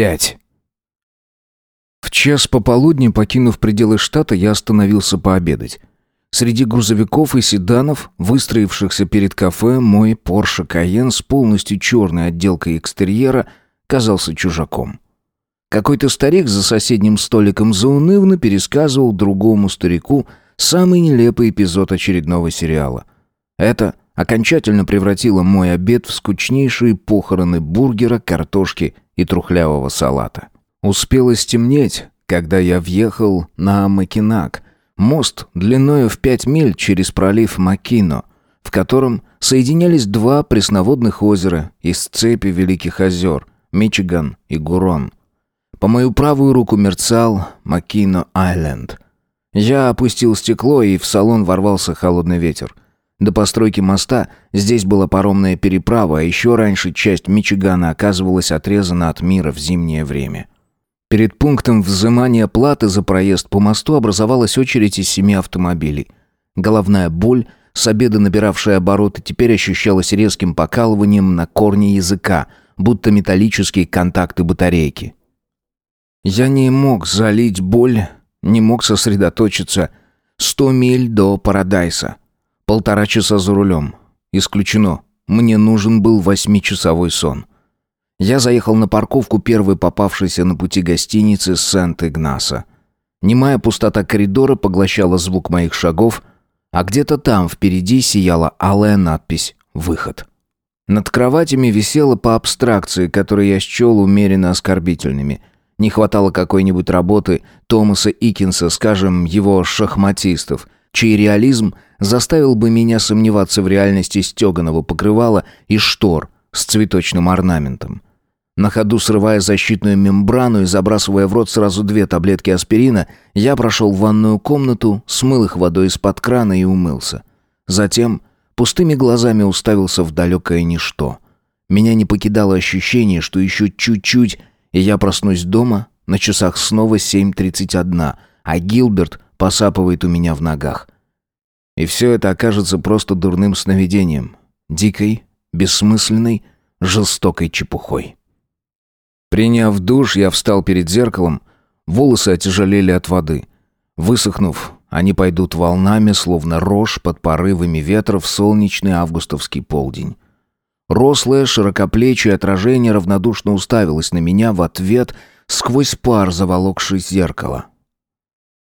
Пять. В час пополудни, покинув пределы штата, я остановился пообедать. Среди грузовиков и седанов, выстроившихся перед кафе, мой Porsche Cayenne с полностью черной отделкой экстерьера казался чужаком. Какой-то старик за соседним столиком заунывно пересказывал другому старику самый нелепый эпизод очередного сериала. Это окончательно превратило мой обед в скучнейшие похороны бургера, картошки и трухлявого салата. Успело стемнеть, когда я въехал на Макинак, мост длиною в пять миль через пролив Макино, в котором соединялись два пресноводных озера из цепи Великих озер – Мичиган и Гурон. По мою правую руку мерцал Макино-Айленд. Я опустил стекло, и в салон ворвался холодный ветер. До постройки моста здесь была паромная переправа, а еще раньше часть Мичигана оказывалась отрезана от мира в зимнее время. Перед пунктом взимания платы за проезд по мосту образовалась очередь из семи автомобилей. Головная боль, с обеда набиравшая обороты, теперь ощущалась резким покалыванием на корне языка, будто металлические контакты батарейки. Я не мог залить боль, не мог сосредоточиться. Сто миль до Парадайса. Полтора часа за рулем. Исключено. Мне нужен был восьмичасовой сон. Я заехал на парковку первой попавшейся на пути гостиницы Сент-Игнаса. Немая пустота коридора поглощала звук моих шагов, а где-то там впереди сияла алая надпись «Выход». Над кроватями висела по абстракции, которые я счел умеренно оскорбительными. Не хватало какой-нибудь работы Томаса Икинса, скажем, его шахматистов, чей реализм заставил бы меня сомневаться в реальности стеганого покрывала и штор с цветочным орнаментом. На ходу срывая защитную мембрану и забрасывая в рот сразу две таблетки аспирина, я прошел в ванную комнату, смыл их водой из-под крана и умылся. Затем пустыми глазами уставился в далекое ничто. Меня не покидало ощущение, что еще чуть-чуть, и я проснусь дома, на часах снова 7.31, а Гилберт посапывает у меня в ногах. И все это окажется просто дурным сновидением, дикой, бессмысленной, жестокой чепухой. Приняв душ, я встал перед зеркалом. Волосы отяжелели от воды. Высохнув, они пойдут волнами, словно рожь под порывами ветра в солнечный августовский полдень. Рослое, широкоплечье отражение равнодушно уставилось на меня в ответ сквозь пар, заволокший зеркало.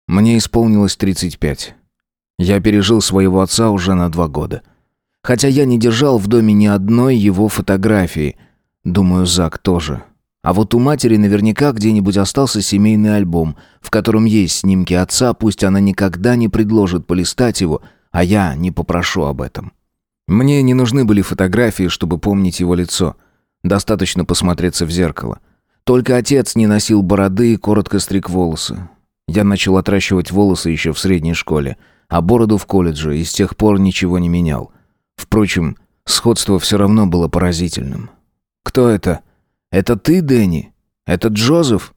Мне исполнилось 35. Я пережил своего отца уже на два года. Хотя я не держал в доме ни одной его фотографии. Думаю, Зак тоже. А вот у матери наверняка где-нибудь остался семейный альбом, в котором есть снимки отца, пусть она никогда не предложит полистать его, а я не попрошу об этом. Мне не нужны были фотографии, чтобы помнить его лицо. Достаточно посмотреться в зеркало. Только отец не носил бороды и коротко стриг волосы. Я начал отращивать волосы еще в средней школе, а бороду в колледже и с тех пор ничего не менял. Впрочем, сходство все равно было поразительным. «Кто это?» «Это ты, Дэнни? Это Джозеф?»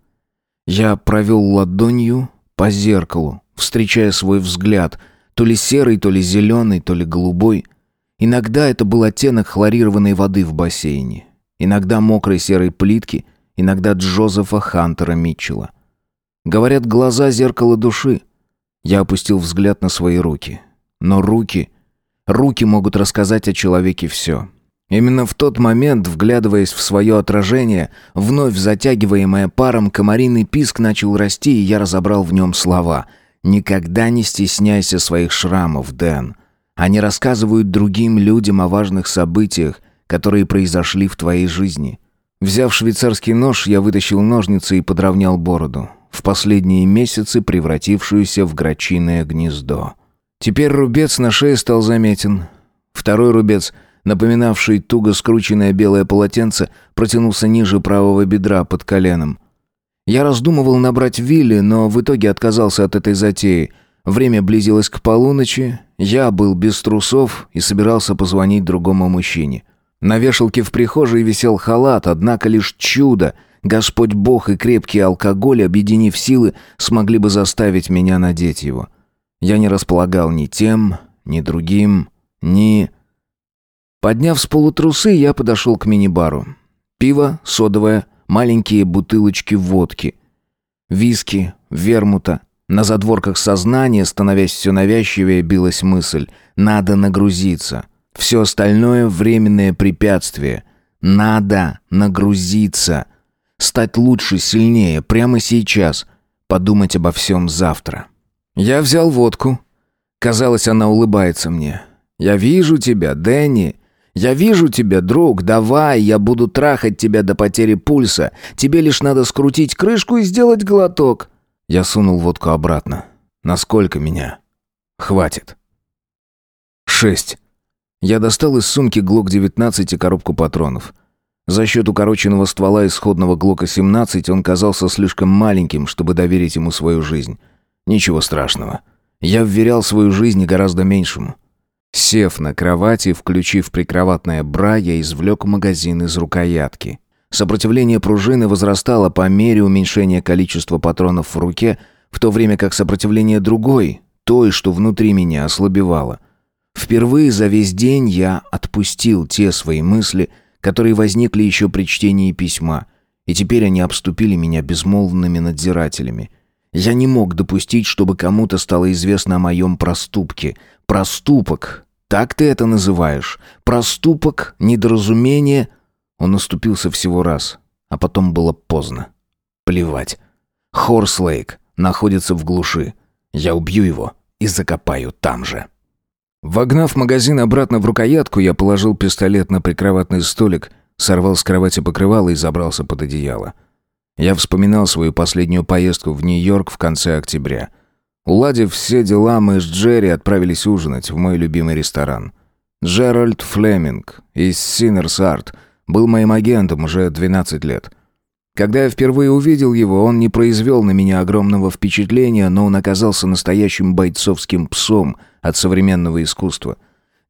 Я провел ладонью по зеркалу, встречая свой взгляд, то ли серый, то ли зеленый, то ли голубой. Иногда это был оттенок хлорированной воды в бассейне, иногда мокрой серой плитки, иногда Джозефа Хантера Митчелла. Говорят, глаза — зеркало души. Я опустил взгляд на свои руки. Но руки... Руки могут рассказать о человеке все. Именно в тот момент, вглядываясь в свое отражение, вновь затягиваемое паром, комариный писк начал расти, и я разобрал в нем слова «Никогда не стесняйся своих шрамов, Дэн. Они рассказывают другим людям о важных событиях, которые произошли в твоей жизни». Взяв швейцарский нож, я вытащил ножницы и подровнял бороду, в последние месяцы превратившуюся в грачиное гнездо. Теперь рубец на шее стал заметен. Второй рубец — напоминавший туго скрученное белое полотенце, протянулся ниже правого бедра под коленом. Я раздумывал набрать Вилли, но в итоге отказался от этой затеи. Время близилось к полуночи, я был без трусов и собирался позвонить другому мужчине. На вешалке в прихожей висел халат, однако лишь чудо, Господь Бог и крепкий алкоголь, объединив силы, смогли бы заставить меня надеть его. Я не располагал ни тем, ни другим, ни... Подняв с полу я подошел к мини-бару. Пиво, содовое, маленькие бутылочки водки. Виски, вермута. На задворках сознания, становясь все навязчивее, билась мысль «надо нагрузиться». Все остальное — временное препятствие. Надо нагрузиться. Стать лучше, сильнее, прямо сейчас. Подумать обо всем завтра. Я взял водку. Казалось, она улыбается мне. «Я вижу тебя, Дэнни. Я вижу тебя, друг. Давай, я буду трахать тебя до потери пульса. Тебе лишь надо скрутить крышку и сделать глоток». Я сунул водку обратно. «Насколько меня?» «Хватит». «Шесть». Я достал из сумки ГЛОК-19 и коробку патронов. За счет укороченного ствола исходного ГЛОКа-17 он казался слишком маленьким, чтобы доверить ему свою жизнь. Ничего страшного. Я вверял свою жизнь гораздо меньшему. Сев на кровати, включив прикроватное бра, я извлек магазин из рукоятки. Сопротивление пружины возрастало по мере уменьшения количества патронов в руке, в то время как сопротивление другой, той, что внутри меня, ослабевало. Впервые за весь день я отпустил те свои мысли, которые возникли еще при чтении письма, и теперь они обступили меня безмолвными надзирателями. Я не мог допустить, чтобы кому-то стало известно о моем проступке. Проступок, так ты это называешь? Проступок, недоразумение. Он наступился всего раз, а потом было поздно. Плевать. Хорслейк находится в глуши. Я убью его и закопаю там же. Вогнав магазин обратно в рукоятку, я положил пистолет на прикроватный столик, сорвал с кровати покрывало и забрался под одеяло. Я вспоминал свою последнюю поездку в Нью-Йорк в конце октября. Уладив все дела, мы с Джерри отправились ужинать в мой любимый ресторан. Джеральд Флеминг из Sinners Art был моим агентом уже 12 лет. Когда я впервые увидел его, он не произвел на меня огромного впечатления, но он оказался настоящим бойцовским псом — от современного искусства.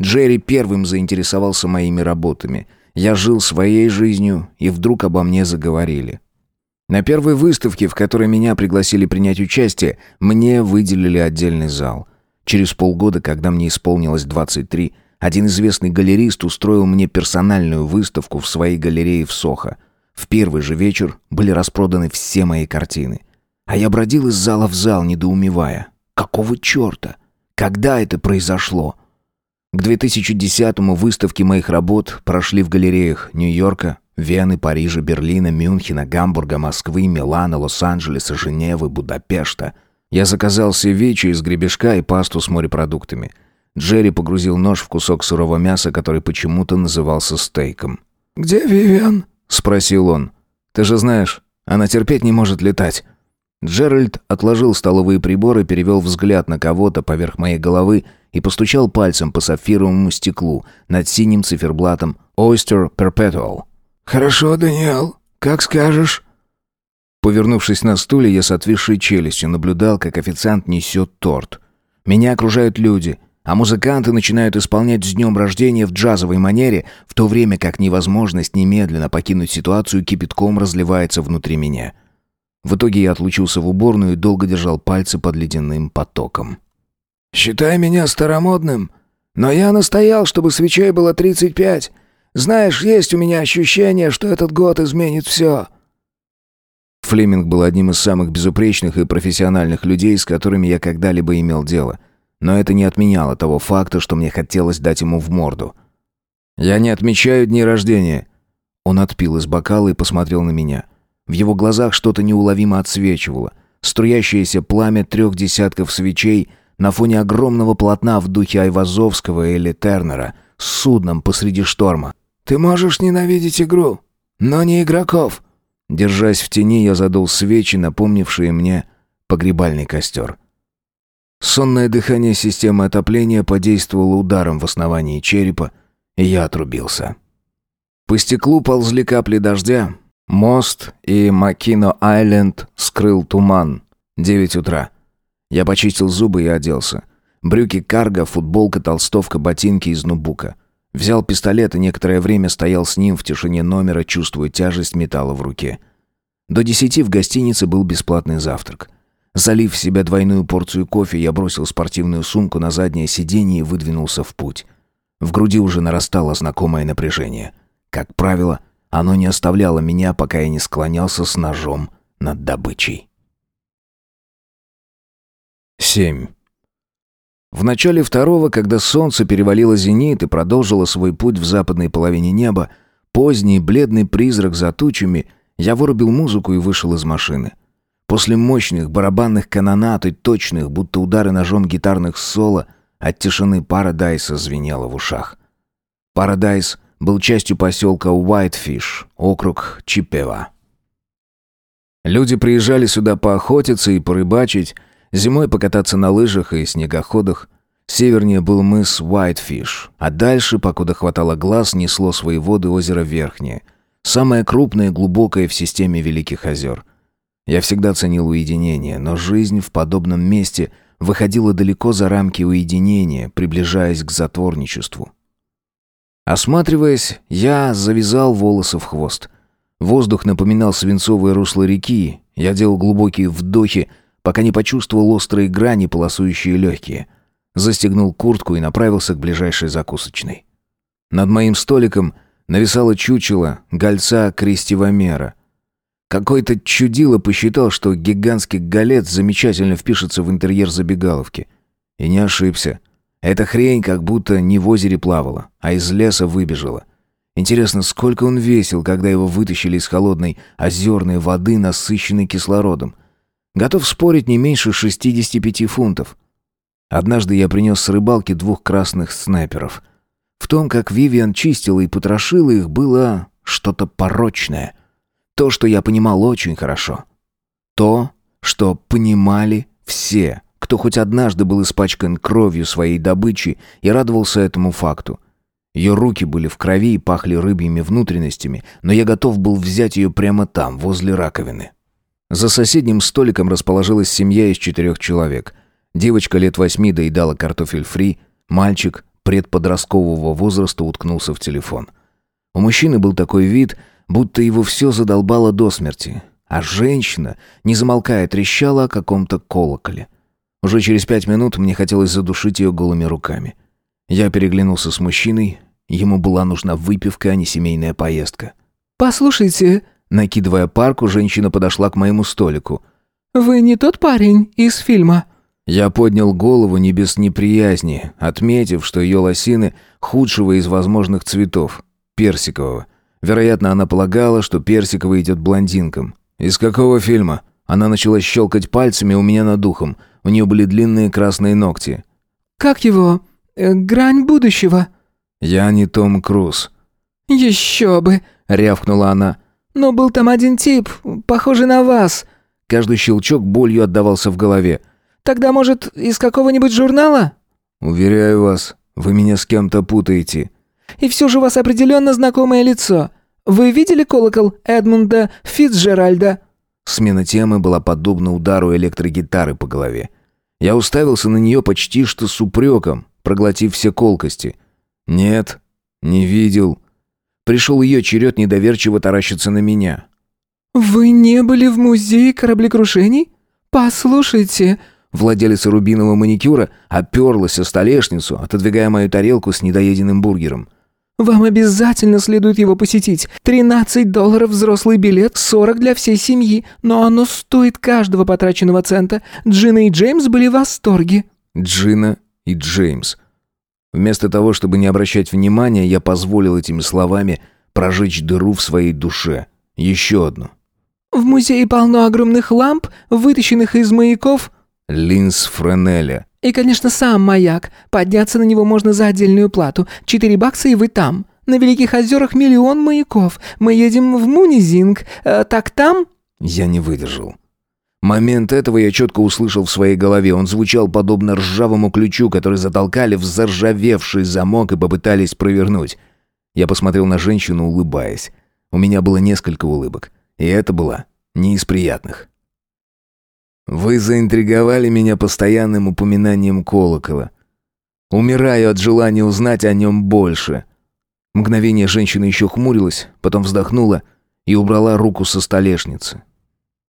Джерри первым заинтересовался моими работами. Я жил своей жизнью, и вдруг обо мне заговорили. На первой выставке, в которой меня пригласили принять участие, мне выделили отдельный зал. Через полгода, когда мне исполнилось 23, один известный галерист устроил мне персональную выставку в своей галерее в Сохо. В первый же вечер были распроданы все мои картины. А я бродил из зала в зал, недоумевая. Какого черта? Когда это произошло? К 2010-му выставки моих работ прошли в галереях Нью-Йорка, Вены, Парижа, Берлина, Мюнхена, Гамбурга, Москвы, Милана, Лос-Анджелеса, Женевы, Будапешта. Я заказал севиче из гребешка и пасту с морепродуктами. Джерри погрузил нож в кусок сырого мяса, который почему-то назывался стейком. «Где Вивиан?» — спросил он. «Ты же знаешь, она терпеть не может летать». Джеральд отложил столовые приборы, перевел взгляд на кого-то поверх моей головы и постучал пальцем по сапфировому стеклу над синим циферблатом «Oyster Perpetual». «Хорошо, Даниэл, как скажешь». Повернувшись на стуле, я с отвисшей челюстью наблюдал, как официант несет торт. Меня окружают люди, а музыканты начинают исполнять с днем рождения в джазовой манере, в то время как невозможность немедленно покинуть ситуацию кипятком разливается внутри меня. В итоге я отлучился в уборную и долго держал пальцы под ледяным потоком. «Считай меня старомодным, но я настоял, чтобы свечей было 35. Знаешь, есть у меня ощущение, что этот год изменит все». Флеминг был одним из самых безупречных и профессиональных людей, с которыми я когда-либо имел дело. Но это не отменяло того факта, что мне хотелось дать ему в морду. «Я не отмечаю дни рождения». Он отпил из бокала и посмотрел на меня. В его глазах что-то неуловимо отсвечивало. Струящееся пламя трех десятков свечей на фоне огромного полотна в духе Айвазовского или Тернера с судном посреди шторма. «Ты можешь ненавидеть игру, но не игроков». Держась в тени, я задул свечи, напомнившие мне погребальный костер. Сонное дыхание системы отопления подействовало ударом в основании черепа, и я отрубился. По стеклу ползли капли дождя, Мост и Макино-Айленд скрыл туман. Девять утра. Я почистил зубы и оделся. Брюки карго, футболка, толстовка, ботинки из нубука. Взял пистолет и некоторое время стоял с ним в тишине номера, чувствуя тяжесть металла в руке. До десяти в гостинице был бесплатный завтрак. Залив в себя двойную порцию кофе, я бросил спортивную сумку на заднее сиденье и выдвинулся в путь. В груди уже нарастало знакомое напряжение. Как правило, Оно не оставляло меня, пока я не склонялся с ножом над добычей. 7. В начале второго, когда солнце перевалило зенит и продолжило свой путь в западной половине неба, поздний бледный призрак за тучами, я вырубил музыку и вышел из машины. После мощных барабанных канонат и точных, будто удары ножом гитарных соло, от тишины Парадайса звенело в ушах. Парадайс был частью поселка Уайтфиш, округ Чипева. Люди приезжали сюда поохотиться и порыбачить, зимой покататься на лыжах и снегоходах. Севернее был мыс Уайтфиш, а дальше, покуда хватало глаз, несло свои воды озеро Верхнее, самое крупное и глубокое в системе Великих озер. Я всегда ценил уединение, но жизнь в подобном месте выходила далеко за рамки уединения, приближаясь к затворничеству. Осматриваясь, я завязал волосы в хвост. Воздух напоминал свинцовое русло реки. Я делал глубокие вдохи, пока не почувствовал острые грани, полосующие легкие. Застегнул куртку и направился к ближайшей закусочной. Над моим столиком нависало чучело гольца крестивомера. Какой-то чудило посчитал, что гигантский голец замечательно впишется в интерьер забегаловки. И не ошибся. Эта хрень как будто не в озере плавала, а из леса выбежала. Интересно, сколько он весил, когда его вытащили из холодной озерной воды, насыщенной кислородом. Готов спорить не меньше 65 фунтов. Однажды я принес с рыбалки двух красных снайперов. В том, как Вивиан чистила и потрошила их, было что-то порочное. То, что я понимал очень хорошо. То, что понимали все кто хоть однажды был испачкан кровью своей добычи и радовался этому факту. Ее руки были в крови и пахли рыбьими внутренностями, но я готов был взять ее прямо там, возле раковины. За соседним столиком расположилась семья из четырех человек. Девочка лет восьми доедала картофель фри, мальчик предподросткового возраста уткнулся в телефон. У мужчины был такой вид, будто его все задолбало до смерти, а женщина, не замолкая, трещала о каком-то колоколе. Уже через пять минут мне хотелось задушить ее голыми руками. Я переглянулся с мужчиной. Ему была нужна выпивка, а не семейная поездка. «Послушайте...» Накидывая парку, женщина подошла к моему столику. «Вы не тот парень из фильма?» Я поднял голову не без неприязни, отметив, что ее лосины худшего из возможных цветов — персикового. Вероятно, она полагала, что персиковый идет блондинкам. «Из какого фильма?» Она начала щелкать пальцами у меня над духом — у нее были длинные красные ногти. «Как его? Э, грань будущего?» «Я не Том Круз». «Еще бы!» — рявкнула она. «Но был там один тип, похожий на вас». Каждый щелчок болью отдавался в голове. «Тогда, может, из какого-нибудь журнала?» «Уверяю вас, вы меня с кем-то путаете». «И все же у вас определенно знакомое лицо. Вы видели колокол Эдмунда Фитцджеральда?» Смена темы была подобна удару электрогитары по голове. Я уставился на нее почти что с упреком, проглотив все колкости. «Нет, не видел». Пришел ее черед недоверчиво таращиться на меня. «Вы не были в музее кораблекрушений? Послушайте...» Владелица рубинового маникюра оперлась о столешницу, отодвигая мою тарелку с недоеденным бургером. Вам обязательно следует его посетить. 13 долларов взрослый билет, 40 для всей семьи, но оно стоит каждого потраченного цента. Джина и Джеймс были в восторге». Джина и Джеймс. Вместо того, чтобы не обращать внимания, я позволил этими словами прожечь дыру в своей душе. Еще одну. «В музее полно огромных ламп, вытащенных из маяков...» Линз Френеля. И, конечно, сам маяк. Подняться на него можно за отдельную плату. Четыре бакса, и вы там. На Великих озерах миллион маяков. Мы едем в Мунизинг. Э, так там...» Я не выдержал. Момент этого я четко услышал в своей голове. Он звучал подобно ржавому ключу, который затолкали в заржавевший замок и попытались провернуть. Я посмотрел на женщину, улыбаясь. У меня было несколько улыбок. И это была не из приятных. Вы заинтриговали меня постоянным упоминанием колокола. Умираю от желания узнать о нем больше. Мгновение женщина еще хмурилась, потом вздохнула и убрала руку со столешницы.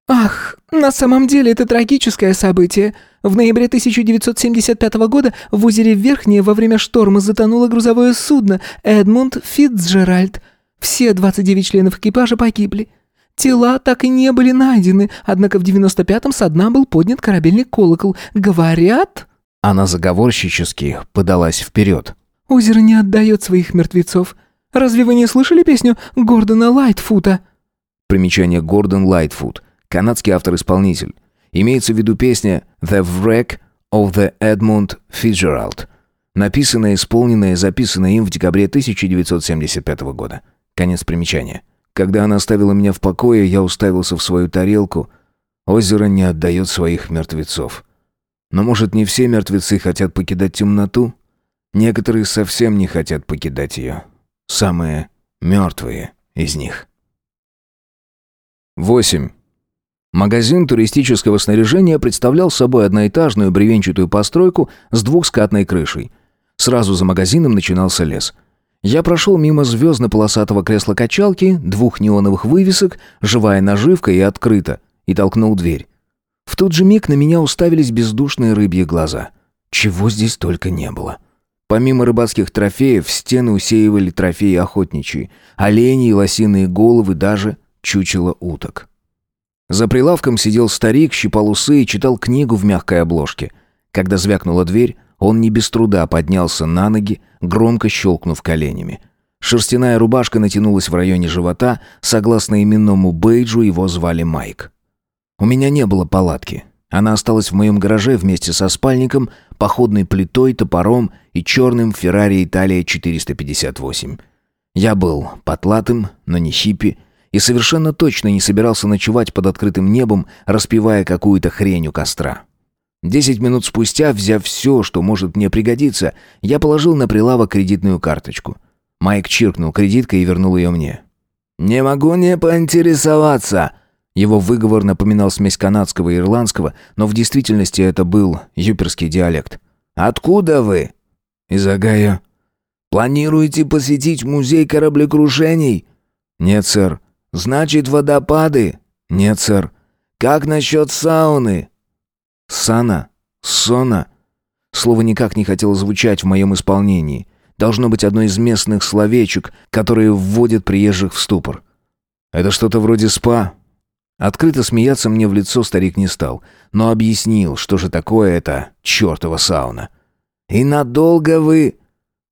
«Ах, на самом деле это трагическое событие. В ноябре 1975 года в озере Верхнее во время шторма затонуло грузовое судно «Эдмунд Фитцджеральд». Все 29 членов экипажа погибли. Тела так и не были найдены, однако в 95-м со дна был поднят корабельный колокол. Говорят...» Она заговорщически подалась вперед. «Озеро не отдает своих мертвецов. Разве вы не слышали песню Гордона Лайтфута?» Примечание Гордон Лайтфуд. Канадский автор-исполнитель. Имеется в виду песня «The Wreck of the Edmund Fitzgerald», написанная, исполненная и записанная им в декабре 1975 года. Конец примечания. Когда она оставила меня в покое, я уставился в свою тарелку. Озеро не отдает своих мертвецов. Но может не все мертвецы хотят покидать темноту? Некоторые совсем не хотят покидать ее. Самые мертвые из них. 8. Магазин туристического снаряжения представлял собой одноэтажную бревенчатую постройку с двухскатной крышей. Сразу за магазином начинался лес. Я прошел мимо звездно-полосатого кресла-качалки, двух неоновых вывесок, живая наживка и открыто, и толкнул дверь. В тот же миг на меня уставились бездушные рыбьи глаза. Чего здесь только не было. Помимо рыбацких трофеев, стены усеивали трофеи охотничьи, олени и лосиные головы, даже чучело уток. За прилавком сидел старик, щипал усы и читал книгу в мягкой обложке. Когда звякнула дверь, он не без труда поднялся на ноги, громко щелкнув коленями. Шерстяная рубашка натянулась в районе живота, согласно именному бейджу его звали Майк. У меня не было палатки. Она осталась в моем гараже вместе со спальником, походной плитой, топором и черным Феррари Италия 458. Я был потлатым, но не хиппи, и совершенно точно не собирался ночевать под открытым небом, распивая какую-то хрень у костра. Десять минут спустя, взяв все, что может мне пригодиться, я положил на прилавок кредитную карточку. Майк чиркнул кредиткой и вернул ее мне. «Не могу не поинтересоваться», его выговор напоминал смесь канадского и ирландского, но в действительности это был юперский диалект. «Откуда вы?» «Из Огайо». «Планируете посетить музей кораблекрушений?» «Нет, сэр». «Значит, водопады?» «Нет, сэр». «Как насчет сауны?» «Сана? Сона?» Слово никак не хотело звучать в моем исполнении. Должно быть одно из местных словечек, которые вводят приезжих в ступор. «Это что-то вроде спа?» Открыто смеяться мне в лицо старик не стал, но объяснил, что же такое это чертова сауна. «И надолго вы...»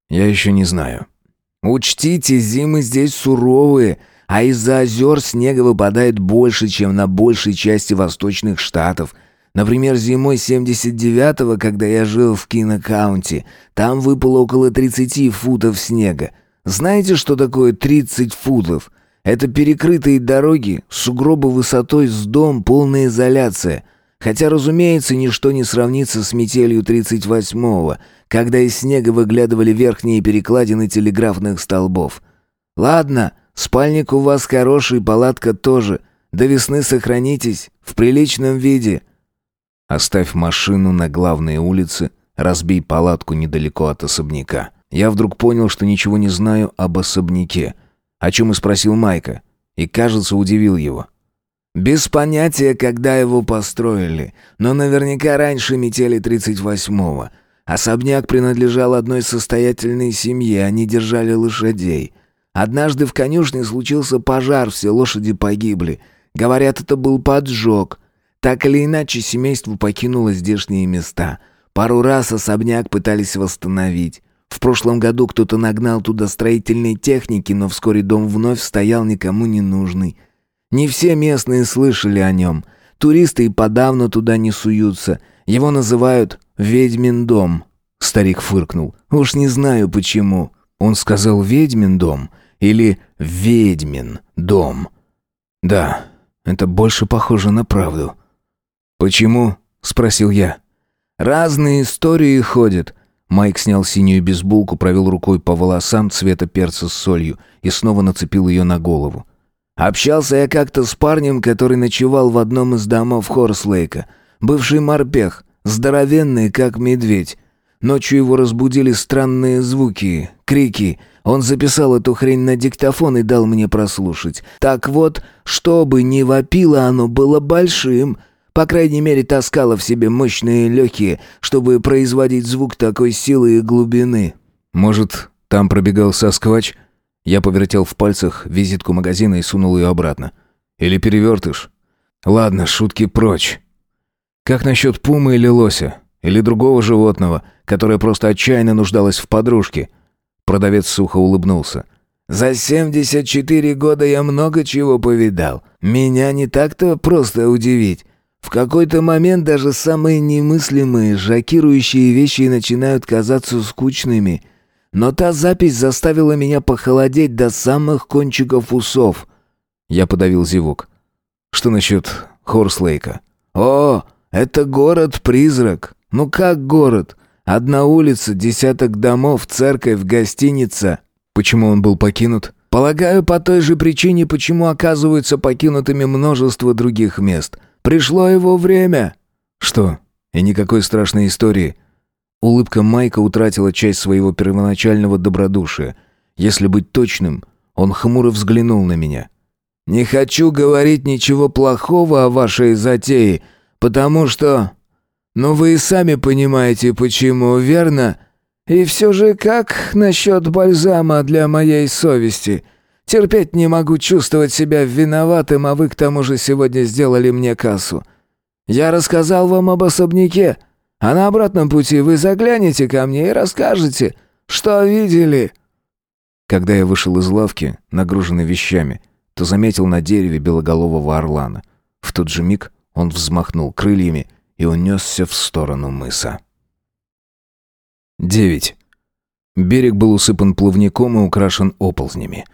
«Я еще не знаю». «Учтите, зимы здесь суровые, а из-за озер снега выпадает больше, чем на большей части восточных штатов. Например, зимой 79-го, когда я жил в Кинокаунти, там выпало около 30 футов снега. Знаете, что такое 30 футов?» Это перекрытые дороги, сугробы высотой с дом, полная изоляция. Хотя, разумеется, ничто не сравнится с метелью 38-го, когда из снега выглядывали верхние перекладины телеграфных столбов. Ладно, спальник у вас хороший, палатка тоже. До весны сохранитесь, в приличном виде. Оставь машину на главной улице, разбей палатку недалеко от особняка. Я вдруг понял, что ничего не знаю об особняке — о чем и спросил Майка, и, кажется, удивил его. «Без понятия, когда его построили, но наверняка раньше метели 38-го. Особняк принадлежал одной состоятельной семье, они держали лошадей. Однажды в конюшне случился пожар, все лошади погибли. Говорят, это был поджог. Так или иначе, семейство покинуло здешние места. Пару раз особняк пытались восстановить. В прошлом году кто-то нагнал туда строительной техники, но вскоре дом вновь стоял никому не нужный. Не все местные слышали о нем. Туристы и подавно туда не суются. Его называют «Ведьмин дом». Старик фыркнул. «Уж не знаю почему». Он сказал «Ведьмин дом» или «Ведьмин дом». «Да, это больше похоже на правду». «Почему?» — спросил я. «Разные истории ходят». Майк снял синюю бейсболку, провел рукой по волосам цвета перца с солью и снова нацепил ее на голову. «Общался я как-то с парнем, который ночевал в одном из домов Хорслейка. Бывший морпех, здоровенный, как медведь. Ночью его разбудили странные звуки, крики. Он записал эту хрень на диктофон и дал мне прослушать. Так вот, чтобы не вопило оно, было большим». По крайней мере, таскала в себе мощные легкие, чтобы производить звук такой силы и глубины. Может, там пробегал Сосквач? Я повертел в пальцах визитку магазина и сунул ее обратно. «Или перевертыш?» «Ладно, шутки прочь. Как насчет пумы или лося? Или другого животного, которое просто отчаянно нуждалось в подружке?» Продавец сухо улыбнулся. «За 74 года я много чего повидал. Меня не так-то просто удивить. В какой-то момент даже самые немыслимые, шокирующие вещи начинают казаться скучными. Но та запись заставила меня похолодеть до самых кончиков усов. Я подавил зевок. Что насчет Хорслейка? О, это город-призрак. Ну как город? Одна улица, десяток домов, церковь, гостиница. Почему он был покинут? Полагаю, по той же причине, почему оказываются покинутыми множество других мест – Пришло его время!» «Что? И никакой страшной истории?» Улыбка Майка утратила часть своего первоначального добродушия. Если быть точным, он хмуро взглянул на меня. «Не хочу говорить ничего плохого о вашей затее, потому что... Ну вы и сами понимаете, почему, верно? И все же как насчет бальзама для моей совести? Терпеть не могу чувствовать себя виноватым, а вы к тому же сегодня сделали мне кассу. Я рассказал вам об особняке, а на обратном пути вы заглянете ко мне и расскажете, что видели». Когда я вышел из лавки, нагруженный вещами, то заметил на дереве белоголового орлана. В тот же миг он взмахнул крыльями и унесся в сторону мыса. 9. Берег был усыпан плавником и украшен оползнями.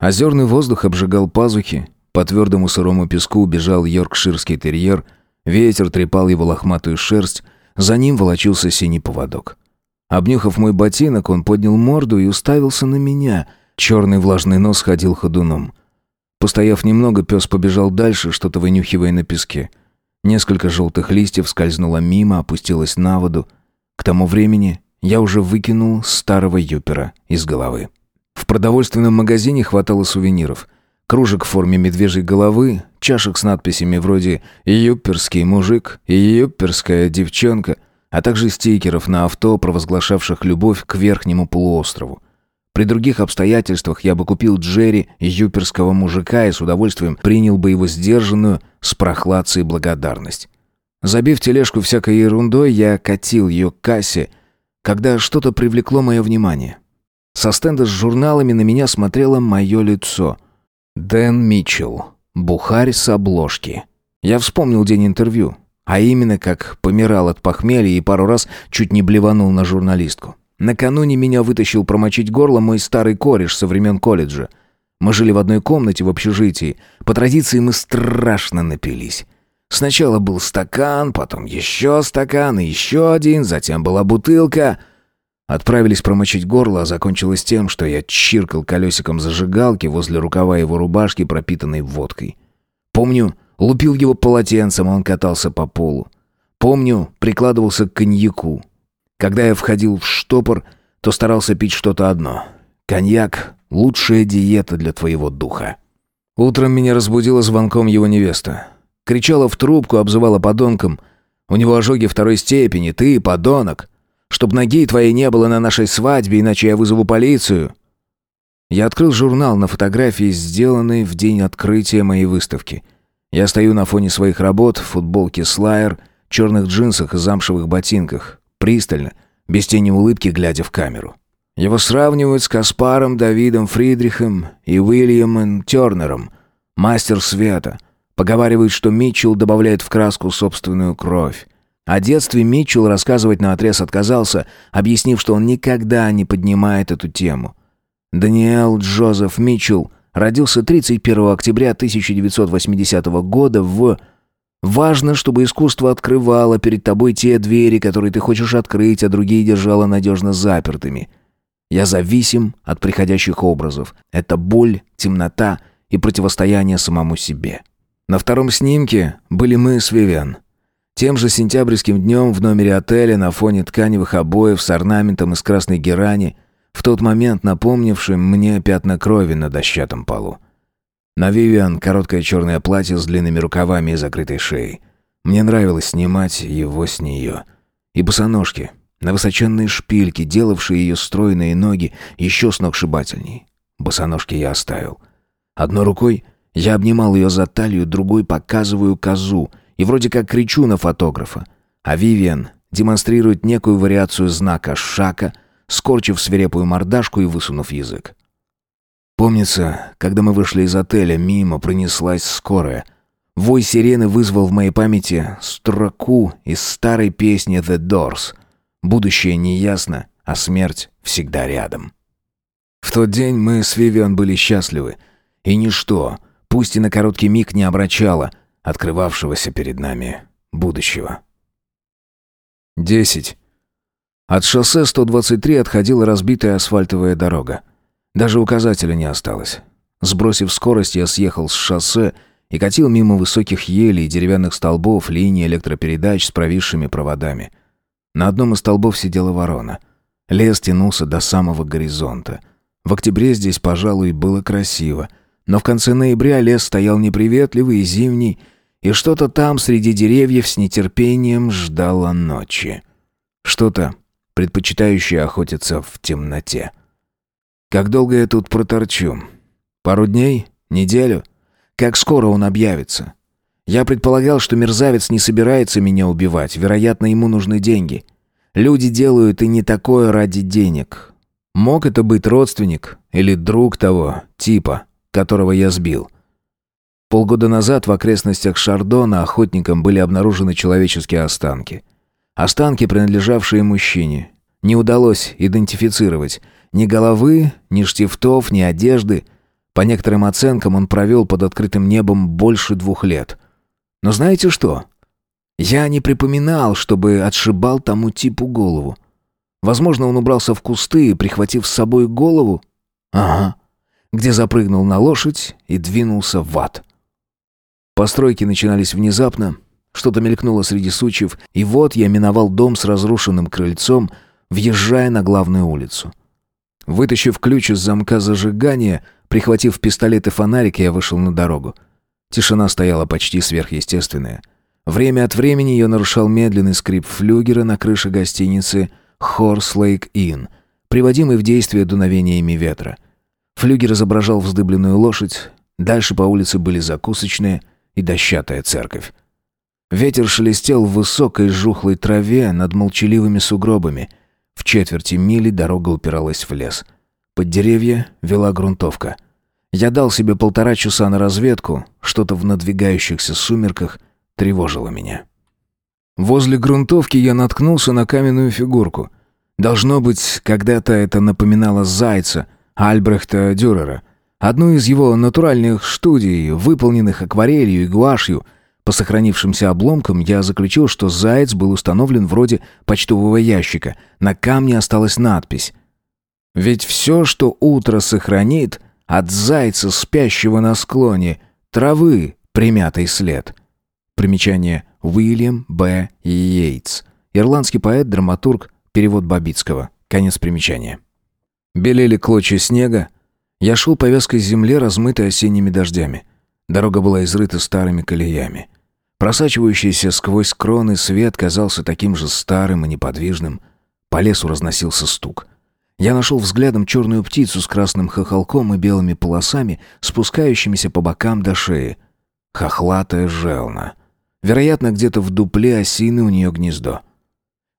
Озерный воздух обжигал пазухи, по твердому сырому песку бежал йоркширский терьер, ветер трепал его лохматую шерсть, за ним волочился синий поводок. Обнюхав мой ботинок, он поднял морду и уставился на меня. Черный влажный нос ходил ходуном. Постояв немного, пес побежал дальше, что-то вынюхивая на песке. Несколько желтых листьев скользнуло мимо, опустилось на воду. К тому времени я уже выкинул старого юпера из головы. В продовольственном магазине хватало сувениров. Кружек в форме медвежьей головы, чашек с надписями вроде «Юпперский мужик» и «Юпперская девчонка», а также стикеров на авто, провозглашавших любовь к верхнему полуострову. При других обстоятельствах я бы купил Джерри юперского мужика и с удовольствием принял бы его сдержанную с прохладцей благодарность. Забив тележку всякой ерундой, я катил ее к кассе, когда что-то привлекло мое внимание. Со стенда с журналами на меня смотрело мое лицо. Дэн Митчелл. Бухарь с обложки. Я вспомнил день интервью. А именно, как помирал от похмелья и пару раз чуть не блеванул на журналистку. Накануне меня вытащил промочить горло мой старый кореш со времен колледжа. Мы жили в одной комнате в общежитии. По традиции мы страшно напились. Сначала был стакан, потом еще стакан и еще один, затем была бутылка — Отправились промочить горло, а закончилось тем, что я чиркал колесиком зажигалки возле рукава его рубашки, пропитанной водкой. Помню, лупил его полотенцем, а он катался по полу. Помню, прикладывался к коньяку. Когда я входил в штопор, то старался пить что-то одно. Коньяк — лучшая диета для твоего духа. Утром меня разбудила звонком его невеста. Кричала в трубку, обзывала подонком. «У него ожоги второй степени, ты подонок!» Чтоб ноги твоей не было на нашей свадьбе, иначе я вызову полицию». Я открыл журнал на фотографии, сделанной в день открытия моей выставки. Я стою на фоне своих работ в футболке «Слайер», черных джинсах и замшевых ботинках, пристально, без тени улыбки, глядя в камеру. Его сравнивают с Каспаром, Давидом Фридрихом и Уильямом Тернером, мастер света. Поговаривают, что Митчелл добавляет в краску собственную кровь. О детстве Митчелл рассказывать на отрез отказался, объяснив, что он никогда не поднимает эту тему. Даниэл Джозеф Митчелл родился 31 октября 1980 года в... Важно, чтобы искусство открывало перед тобой те двери, которые ты хочешь открыть, а другие держало надежно запертыми. Я зависим от приходящих образов. Это боль, темнота и противостояние самому себе. На втором снимке были мы с Вивен. Тем же сентябрьским днем в номере отеля на фоне тканевых обоев с орнаментом из красной герани, в тот момент напомнившим мне пятна крови на дощатом полу. На Вивиан короткое черное платье с длинными рукавами и закрытой шеей. Мне нравилось снимать его с нее. И босоножки, на высоченные шпильки, делавшие ее стройные ноги еще сногсшибательней. босоножки я оставил. Одной рукой я обнимал ее за талию, другой показываю козу и вроде как кричу на фотографа. А Вивиан демонстрирует некую вариацию знака «шака», скорчив свирепую мордашку и высунув язык. Помнится, когда мы вышли из отеля, мимо пронеслась скорая. Вой сирены вызвал в моей памяти строку из старой песни «The Doors». «Будущее неясно, а смерть всегда рядом». В тот день мы с Вивиан были счастливы, и ничто, пусть и на короткий миг не обращало открывавшегося перед нами будущего. Десять. От шоссе 123 отходила разбитая асфальтовая дорога. Даже указателя не осталось. Сбросив скорость, я съехал с шоссе и катил мимо высоких елей и деревянных столбов линии электропередач с провисшими проводами. На одном из столбов сидела ворона. Лес тянулся до самого горизонта. В октябре здесь, пожалуй, было красиво, но в конце ноября лес стоял неприветливый и зимний, и что-то там среди деревьев с нетерпением ждало ночи. Что-то, предпочитающее охотиться в темноте. Как долго я тут проторчу? Пару дней? Неделю? Как скоро он объявится? Я предполагал, что мерзавец не собирается меня убивать, вероятно, ему нужны деньги. Люди делают и не такое ради денег. Мог это быть родственник или друг того типа, которого я сбил. Полгода назад в окрестностях Шардона охотникам были обнаружены человеческие останки. Останки, принадлежавшие мужчине. Не удалось идентифицировать ни головы, ни штифтов, ни одежды. По некоторым оценкам он провел под открытым небом больше двух лет. Но знаете что? Я не припоминал, чтобы отшибал тому типу голову. Возможно, он убрался в кусты, прихватив с собой голову. Ага. Где запрыгнул на лошадь и двинулся в ад. Постройки начинались внезапно, что-то мелькнуло среди сучьев, и вот я миновал дом с разрушенным крыльцом, въезжая на главную улицу. Вытащив ключ из замка зажигания, прихватив пистолет и фонарик, я вышел на дорогу. Тишина стояла почти сверхъестественная. Время от времени ее нарушал медленный скрип флюгера на крыше гостиницы «Хорс Лейк Инн», приводимый в действие дуновениями ветра. Флюгер изображал вздыбленную лошадь, дальше по улице были закусочные, и дощатая церковь. Ветер шелестел в высокой жухлой траве над молчаливыми сугробами. В четверти мили дорога упиралась в лес. Под деревья вела грунтовка. Я дал себе полтора часа на разведку, что-то в надвигающихся сумерках тревожило меня. Возле грунтовки я наткнулся на каменную фигурку. Должно быть, когда-то это напоминало зайца Альбрехта Дюрера — Одну из его натуральных студий, выполненных акварелью и гуашью, по сохранившимся обломкам я заключил, что заяц был установлен вроде почтового ящика. На камне осталась надпись. «Ведь все, что утро сохранит, от зайца, спящего на склоне, травы, примятый след». Примечание Уильям Б. Йейтс. Ирландский поэт, драматург, перевод Бабицкого. Конец примечания. Белели клочья снега, я шел по вязкой земле, размытой осенними дождями. Дорога была изрыта старыми колеями. Просачивающийся сквозь кроны свет казался таким же старым и неподвижным. По лесу разносился стук. Я нашел взглядом черную птицу с красным хохолком и белыми полосами, спускающимися по бокам до шеи. Хохлатая желна. Вероятно, где-то в дупле осины у нее гнездо.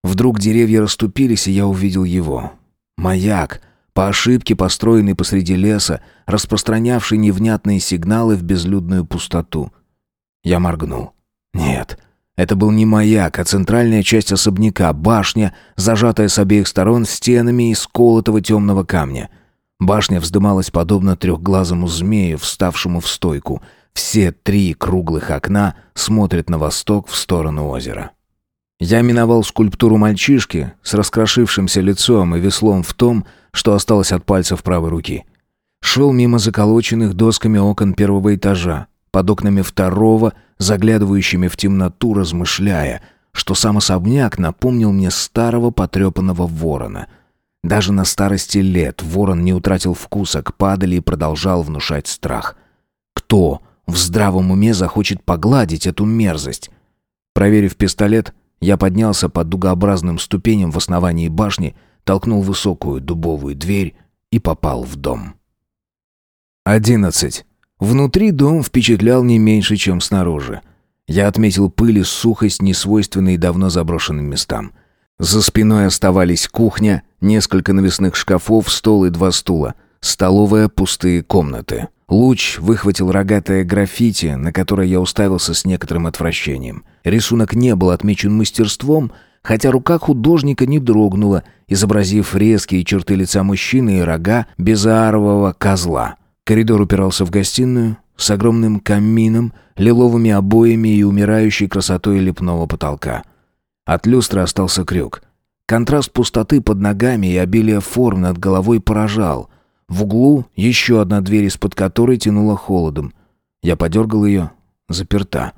Вдруг деревья расступились, и я увидел его. Маяк — по ошибке построенный посреди леса, распространявший невнятные сигналы в безлюдную пустоту. Я моргнул. Нет, это был не маяк, а центральная часть особняка, башня, зажатая с обеих сторон стенами из колотого темного камня. Башня вздымалась подобно трехглазому змею, вставшему в стойку. Все три круглых окна смотрят на восток в сторону озера. Я миновал скульптуру мальчишки с раскрошившимся лицом и веслом в том, что осталось от пальцев правой руки. Шел мимо заколоченных досками окон первого этажа, под окнами второго, заглядывающими в темноту, размышляя, что сам особняк напомнил мне старого потрепанного ворона. Даже на старости лет ворон не утратил вкуса к падали и продолжал внушать страх. Кто в здравом уме захочет погладить эту мерзость? Проверив пистолет, я поднялся по дугообразным ступеням в основании башни, толкнул высокую дубовую дверь и попал в дом. Одиннадцать. Внутри дом впечатлял не меньше, чем снаружи. Я отметил пыль и сухость, несвойственные давно заброшенным местам. За спиной оставались кухня, несколько навесных шкафов, стол и два стула. Столовая, пустые комнаты. Луч выхватил рогатое граффити, на которое я уставился с некоторым отвращением. Рисунок не был отмечен мастерством, хотя рука художника не дрогнула, изобразив резкие черты лица мужчины и рога безаарового козла. Коридор упирался в гостиную, с огромным камином, лиловыми обоями и умирающей красотой лепного потолка. От люстры остался крюк. Контраст пустоты под ногами и обилие форм над головой поражал. В углу еще одна дверь, из-под которой тянула холодом. Я подергал ее. Заперта.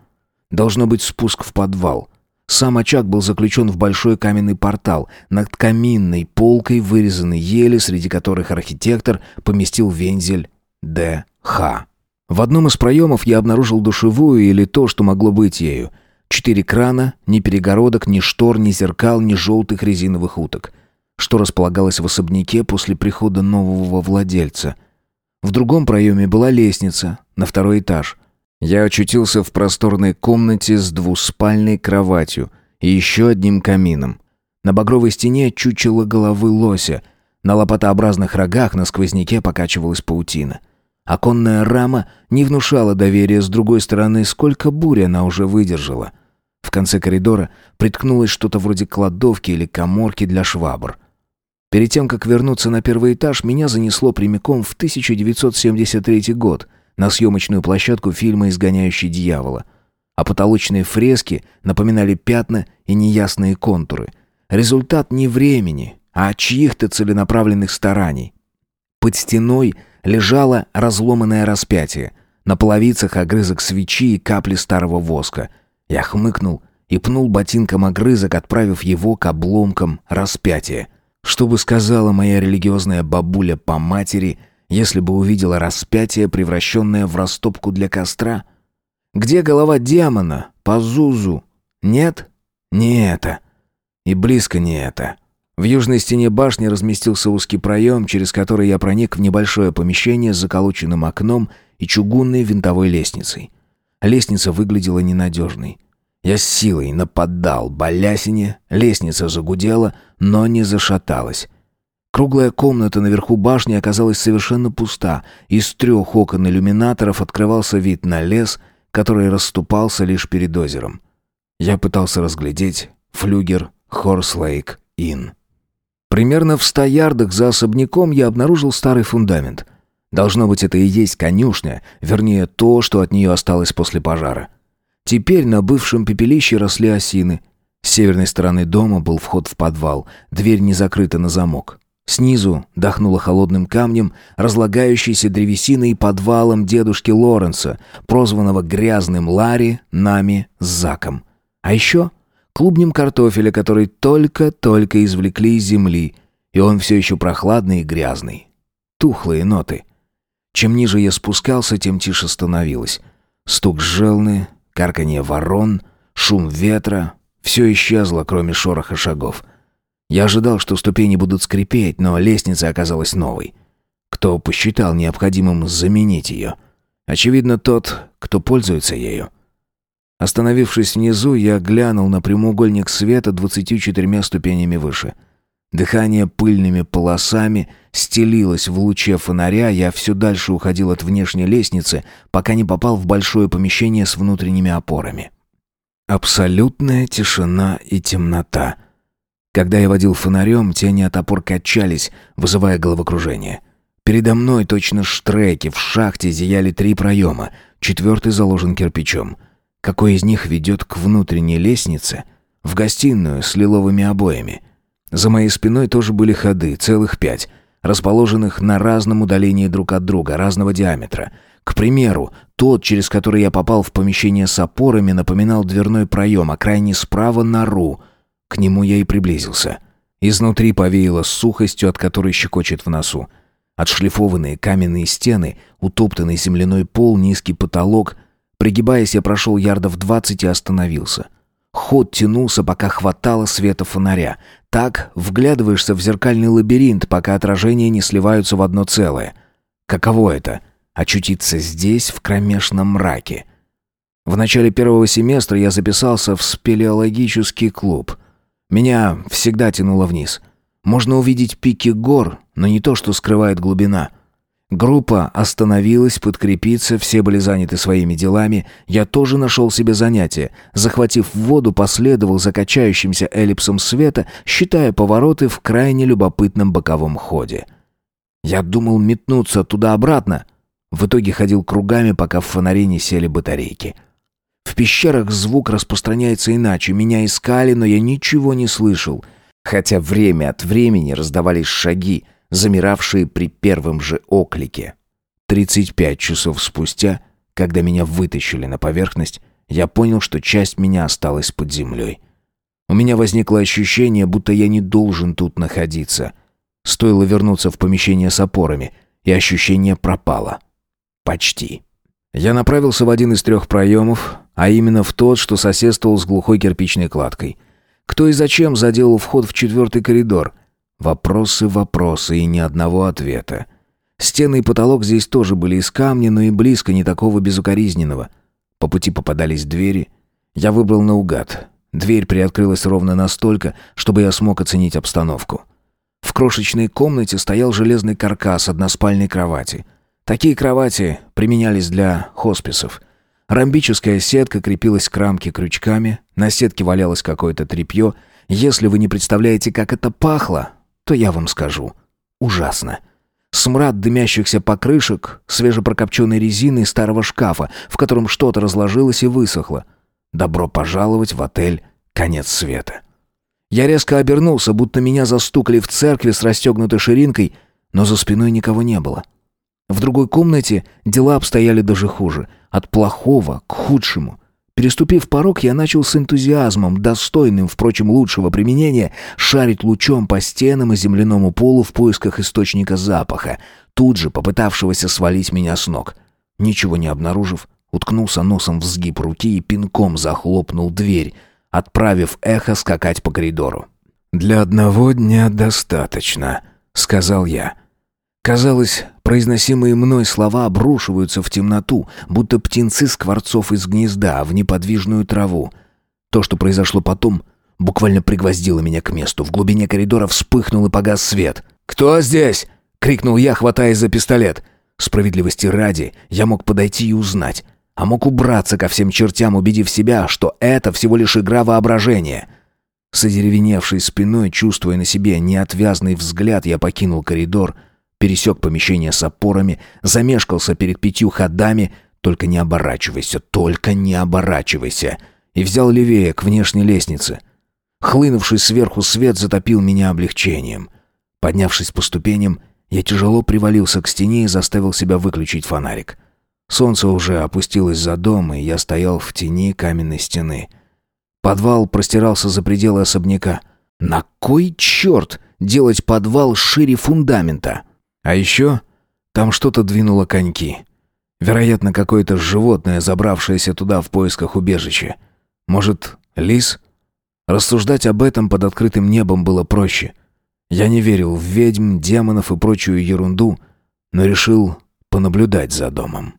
Должно быть спуск в подвал. Сам очаг был заключен в большой каменный портал, над каминной полкой вырезаны ели, среди которых архитектор поместил вензель Д.Х. В одном из проемов я обнаружил душевую или то, что могло быть ею. Четыре крана, ни перегородок, ни штор, ни зеркал, ни желтых резиновых уток. Что располагалось в особняке после прихода нового владельца. В другом проеме была лестница, на второй этаж. Я очутился в просторной комнате с двуспальной кроватью и еще одним камином. На багровой стене чучело головы лося. На лопатообразных рогах на сквозняке покачивалась паутина. — Оконная рама не внушала доверия, с другой стороны, сколько бурь она уже выдержала. В конце коридора приткнулось что-то вроде кладовки или коморки для швабр. Перед тем, как вернуться на первый этаж, меня занесло прямиком в 1973 год на съемочную площадку фильма «Изгоняющий дьявола». А потолочные фрески напоминали пятна и неясные контуры. Результат не времени, а чьих-то целенаправленных стараний. Под стеной – лежало разломанное распятие. На половицах огрызок свечи и капли старого воска. Я хмыкнул и пнул ботинком огрызок, отправив его к обломкам распятия. Что бы сказала моя религиозная бабуля по матери, если бы увидела распятие, превращенное в растопку для костра? Где голова демона? По Зузу? Нет? Не это. И близко не это. В южной стене башни разместился узкий проем, через который я проник в небольшое помещение с заколоченным окном и чугунной винтовой лестницей. Лестница выглядела ненадежной. Я с силой нападал балясине, лестница загудела, но не зашаталась. Круглая комната наверху башни оказалась совершенно пуста. Из трех окон иллюминаторов открывался вид на лес, который расступался лишь перед озером. Я пытался разглядеть флюгер Хорслейк Inn. Примерно в ста ярдах за особняком я обнаружил старый фундамент. Должно быть, это и есть конюшня, вернее, то, что от нее осталось после пожара. Теперь на бывшем пепелище росли осины. С северной стороны дома был вход в подвал, дверь не закрыта на замок. Снизу дохнуло холодным камнем, разлагающейся древесиной и подвалом дедушки Лоренса, прозванного грязным Ларри нами с Заком. А еще клубнем картофеля, который только-только извлекли из земли, и он все еще прохладный и грязный. Тухлые ноты. Чем ниже я спускался, тем тише становилось. Стук желны, карканье ворон, шум ветра — все исчезло, кроме шороха шагов. Я ожидал, что ступени будут скрипеть, но лестница оказалась новой. Кто посчитал необходимым заменить ее? Очевидно, тот, кто пользуется ею. Остановившись внизу, я глянул на прямоугольник света двадцатью четырьмя ступенями выше. Дыхание пыльными полосами стелилось в луче фонаря, я все дальше уходил от внешней лестницы, пока не попал в большое помещение с внутренними опорами. Абсолютная тишина и темнота. Когда я водил фонарем, тени от опор качались, вызывая головокружение. Передо мной точно штреки в шахте зияли три проема, четвертый заложен кирпичом — какой из них ведет к внутренней лестнице, в гостиную с лиловыми обоями. За моей спиной тоже были ходы, целых пять, расположенных на разном удалении друг от друга, разного диаметра. К примеру, тот, через который я попал в помещение с опорами, напоминал дверной проем, а крайне справа нору. К нему я и приблизился. Изнутри повеяло сухостью, от которой щекочет в носу. Отшлифованные каменные стены, утоптанный земляной пол, низкий потолок, Пригибаясь, я прошел ярдов двадцать и остановился. Ход тянулся, пока хватало света фонаря. Так вглядываешься в зеркальный лабиринт, пока отражения не сливаются в одно целое. Каково это? очутиться здесь, в кромешном мраке. В начале первого семестра я записался в спелеологический клуб. Меня всегда тянуло вниз. Можно увидеть пики гор, но не то, что скрывает глубина — Группа остановилась подкрепиться, все были заняты своими делами. Я тоже нашел себе занятие. Захватив воду, последовал за качающимся эллипсом света, считая повороты в крайне любопытном боковом ходе. Я думал метнуться туда-обратно. В итоге ходил кругами, пока в фонаре не сели батарейки. В пещерах звук распространяется иначе. Меня искали, но я ничего не слышал. Хотя время от времени раздавались шаги, замиравшие при первом же оклике. 35 часов спустя, когда меня вытащили на поверхность, я понял, что часть меня осталась под землей. У меня возникло ощущение, будто я не должен тут находиться. Стоило вернуться в помещение с опорами, и ощущение пропало. Почти. Я направился в один из трех проемов, а именно в тот, что соседствовал с глухой кирпичной кладкой. Кто и зачем заделал вход в четвертый коридор? Вопросы, вопросы и ни одного ответа. Стены и потолок здесь тоже были из камня, но и близко не такого безукоризненного. По пути попадались двери. Я выбрал наугад. Дверь приоткрылась ровно настолько, чтобы я смог оценить обстановку. В крошечной комнате стоял железный каркас односпальной кровати. Такие кровати применялись для хосписов. Ромбическая сетка крепилась к рамке крючками, на сетке валялось какое-то тряпье. Если вы не представляете, как это пахло, то я вам скажу. Ужасно. Смрад дымящихся покрышек, свежепрокопченной резины и старого шкафа, в котором что-то разложилось и высохло. Добро пожаловать в отель «Конец света». Я резко обернулся, будто меня застукали в церкви с расстегнутой ширинкой, но за спиной никого не было. В другой комнате дела обстояли даже хуже. От плохого к худшему. Переступив порог, я начал с энтузиазмом, достойным, впрочем, лучшего применения, шарить лучом по стенам и земляному полу в поисках источника запаха, тут же попытавшегося свалить меня с ног. Ничего не обнаружив, уткнулся носом в сгиб руки и пинком захлопнул дверь, отправив эхо скакать по коридору. «Для одного дня достаточно», — сказал я. Казалось, произносимые мной слова обрушиваются в темноту, будто птенцы скворцов из гнезда в неподвижную траву. То, что произошло потом, буквально пригвоздило меня к месту. В глубине коридора вспыхнул и погас свет. «Кто здесь?» — крикнул я, хватаясь за пистолет. Справедливости ради, я мог подойти и узнать. А мог убраться ко всем чертям, убедив себя, что это всего лишь игра воображения. С одеревеневшей спиной, чувствуя на себе неотвязный взгляд, я покинул коридор — пересек помещение с опорами, замешкался перед пятью ходами, только не оборачивайся, только не оборачивайся, и взял левее к внешней лестнице. Хлынувший сверху свет затопил меня облегчением. Поднявшись по ступеням, я тяжело привалился к стене и заставил себя выключить фонарик. Солнце уже опустилось за дом, и я стоял в тени каменной стены. Подвал простирался за пределы особняка. На кой черт делать подвал шире фундамента? А еще там что-то двинуло коньки. Вероятно, какое-то животное, забравшееся туда в поисках убежища. Может, лис? Рассуждать об этом под открытым небом было проще. Я не верил в ведьм, демонов и прочую ерунду, но решил понаблюдать за домом.